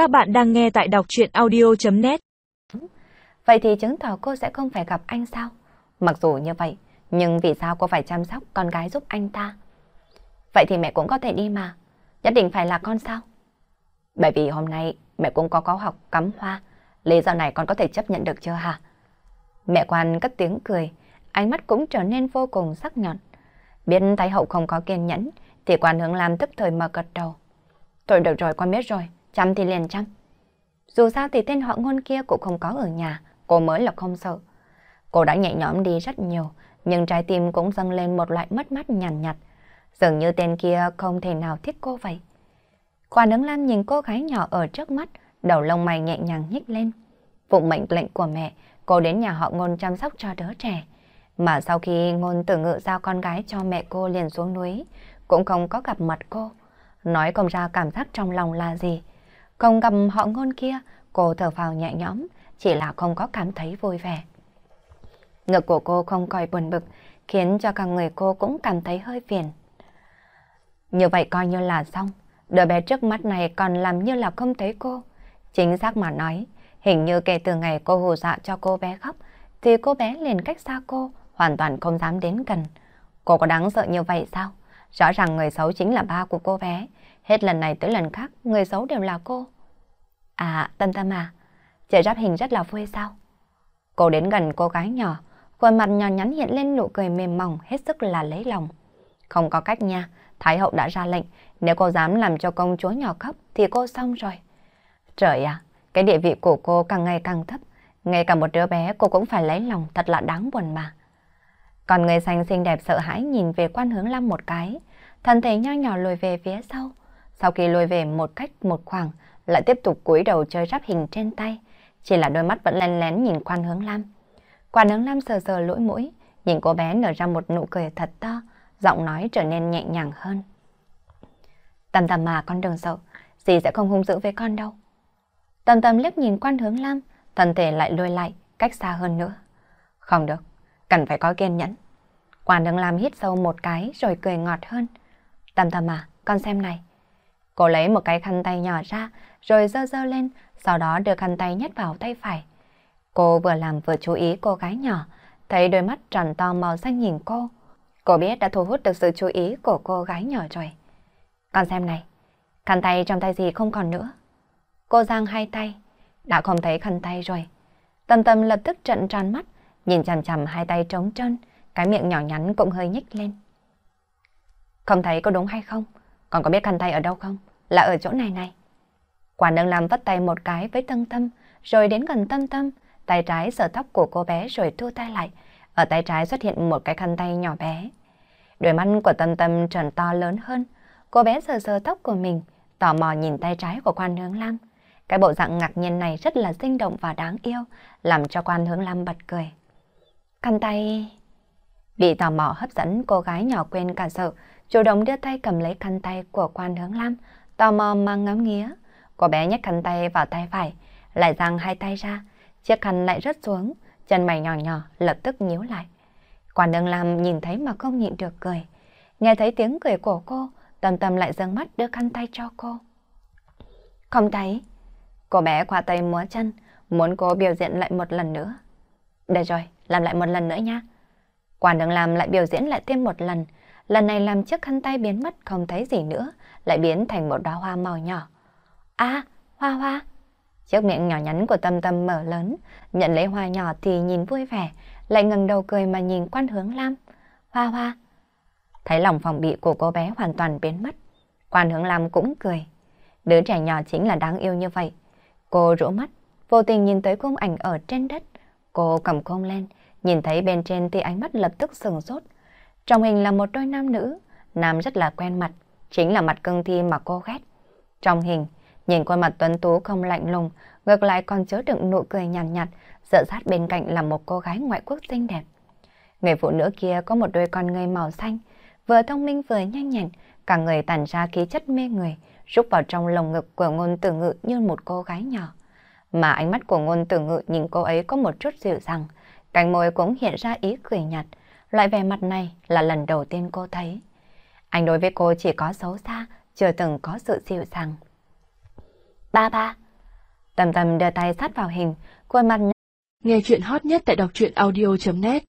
Các bạn đang nghe tại đọc chuyện audio.net Vậy thì chứng tỏ cô sẽ không phải gặp anh sao? Mặc dù như vậy, nhưng vì sao cô phải chăm sóc con gái giúp anh ta? Vậy thì mẹ cũng có thể đi mà. Nhất định phải là con sao? Bởi vì hôm nay mẹ cũng có có học cắm hoa. Lý do này con có thể chấp nhận được chưa hả? Mẹ quan cất tiếng cười, ánh mắt cũng trở nên vô cùng sắc nhọn. Biết Thái Hậu không có kiên nhẫn, thì quan hướng làm tức thời mở gật đầu. Thôi được rồi, con biết rồi, chăm thì liền chăm. Dù sao thì tên họ ngôn kia cũng không có ở nhà, cô mới là không sợ. Cô đã nhẹ nhõm đi rất nhiều, nhưng trái tim cũng dâng lên một loại mất mát nhàn nhạt, nhạt. Dường như tên kia không thể nào thích cô vậy. Quả nướng Lam nhìn cô gái nhỏ ở trước mắt, đầu lông mày nhẹ nhàng nhích lên. phụ mệnh lệnh của mẹ, cô đến nhà họ ngôn chăm sóc cho đứa trẻ. Mà sau khi ngôn tử ngự giao con gái cho mẹ cô liền xuống núi, cũng không có gặp mặt cô. Nói không ra cảm giác trong lòng là gì. Không gặp họ ngôn kia, cô thở vào nhẹ nhõm, chỉ là không có cảm thấy vui vẻ. Ngực của cô không coi buồn bực, khiến cho cả người cô cũng cảm thấy hơi phiền. Như vậy coi như là xong. Đứa bé trước mắt này còn làm như là không thấy cô. Chính xác mà nói, hình như kể từ ngày cô hù dạ cho cô bé khóc, thì cô bé liền cách xa cô, hoàn toàn không dám đến gần. Cô có đáng sợ như vậy sao? Rõ ràng người xấu chính là ba của cô bé. Hết lần này tới lần khác, người xấu đều là cô. À, Tâm Tâm à, chị ráp hình rất là vui sao? Cô đến gần cô gái nhỏ, khuôn mặt nhỏ nhắn hiện lên nụ cười mềm mỏng hết sức là lấy lòng. Không có cách nha, Thái hậu đã ra lệnh, nếu cô dám làm cho công chúa nhỏ khóc thì cô xong rồi. Trời ạ, cái địa vị của cô càng ngày càng thấp, ngay cả một đứa bé cô cũng phải lấy lòng thật là đáng buồn mà. Còn người xanh xinh đẹp sợ hãi nhìn về quan hướng lâm một cái, thân thể nho nhỏ lùi về phía sau. Sau khi lùi về một cách một khoảng, lại tiếp tục cúi đầu chơi ráp hình trên tay. Chỉ là đôi mắt vẫn lén lén nhìn quan hướng Lam. Quan hướng Lam sờ sờ lỗi mũi, nhìn cô bé nở ra một nụ cười thật to, giọng nói trở nên nhẹ nhàng hơn. Tầm tầm mà con đừng sợ, dì sẽ không hung dữ với con đâu. Tầm tầm liếc nhìn quan hướng Lam, thân thể lại lùi lại, cách xa hơn nữa. Không được, cần phải có kiên nhẫn. Quan hướng Lam hít sâu một cái rồi cười ngọt hơn. Tầm tầm à, con xem này. Cô lấy một cái khăn tay nhỏ ra, rồi dơ dơ lên, sau đó đưa khăn tay nhét vào tay phải. Cô vừa làm vừa chú ý cô gái nhỏ, thấy đôi mắt tròn to màu xanh nhìn cô. Cô biết đã thu hút được sự chú ý của cô gái nhỏ rồi. Con xem này, khăn tay trong tay gì không còn nữa. Cô giang hai tay, đã không thấy khăn tay rồi. Tâm tâm lập tức trận tròn mắt, nhìn chằm chằm hai tay trống trơn, cái miệng nhỏ nhắn cũng hơi nhích lên. Không thấy có đúng hay không? Còn có biết khăn tay ở đâu không? Là ở chỗ này này. Quả nương làm vất tay một cái với Tâm Tâm, rồi đến gần Tâm Tâm, tay trái sờ tóc của cô bé rồi thu tay lại. Ở tay trái xuất hiện một cái khăn tay nhỏ bé. Đôi mắt của Tâm Tâm trần to lớn hơn. Cô bé sờ sờ tóc của mình, tò mò nhìn tay trái của quan hướng Lam. Cái bộ dạng ngạc nhiên này rất là sinh động và đáng yêu, làm cho quan hướng Lam bật cười. Khăn tay... Bị tò mò hấp dẫn cô gái nhỏ quên cả sợ, chủ động đưa tay cầm lấy khăn tay của quan hướng Lam, tò mò mà ngắm nghía. Cô bé nhét khăn tay vào tay phải, lại giang hai tay ra, chiếc khăn lại rớt xuống, chân mày nhỏ nhỏ lập tức nhíu lại. Quan hướng Lam nhìn thấy mà không nhịn được cười. Nghe thấy tiếng cười của cô, Tâm Tâm lại dâng mắt đưa khăn tay cho cô. Không thấy. Cô bé khoa tay múa chân, muốn cô biểu diễn lại một lần nữa. Được rồi, làm lại một lần nữa nha. Quản đường làm lại biểu diễn lại thêm một lần. Lần này làm chiếc khăn tay biến mất không thấy gì nữa, lại biến thành một đóa hoa màu nhỏ. À, hoa hoa. Chiếc miệng nhỏ nhắn của Tâm Tâm mở lớn, nhận lấy hoa nhỏ thì nhìn vui vẻ, lại ngẩng đầu cười mà nhìn quan hướng Lam. Hoa hoa. Thấy lòng phòng bị của cô bé hoàn toàn biến mất. Quan hướng Lam cũng cười. Đứa trẻ nhỏ chính là đáng yêu như vậy. Cô rũ mắt, vô tình nhìn tới khung ảnh ở trên đất. Cô cầm khung lên, nhìn thấy bên trên thì ánh mắt lập tức sừng sốt. Trong hình là một đôi nam nữ, nam rất là quen mặt, chính là mặt cưng thi mà cô ghét. Trong hình, nhìn khuôn mặt tuấn tú không lạnh lùng, ngược lại còn chứa đựng nụ cười nhàn nhạt, nhạt, dựa sát bên cạnh là một cô gái ngoại quốc xinh đẹp. Người phụ nữ kia có một đôi con ngươi màu xanh, vừa thông minh vừa nhanh nhẹn, cả người tản ra khí chất mê người, rút vào trong lồng ngực của ngôn tử ngự như một cô gái nhỏ. Mà ánh mắt của ngôn tử ngự nhìn cô ấy có một chút dịu dàng, cánh môi cũng hiện ra ý cười nhạt. Loại vẻ mặt này là lần đầu tiên cô thấy. Anh đối với cô chỉ có xấu xa, chưa từng có sự dịu dàng. Ba ba, Tầm tầm đưa tay sát vào hình, khuôn mặt Nghe chuyện hot nhất tại đọc truyện audio.net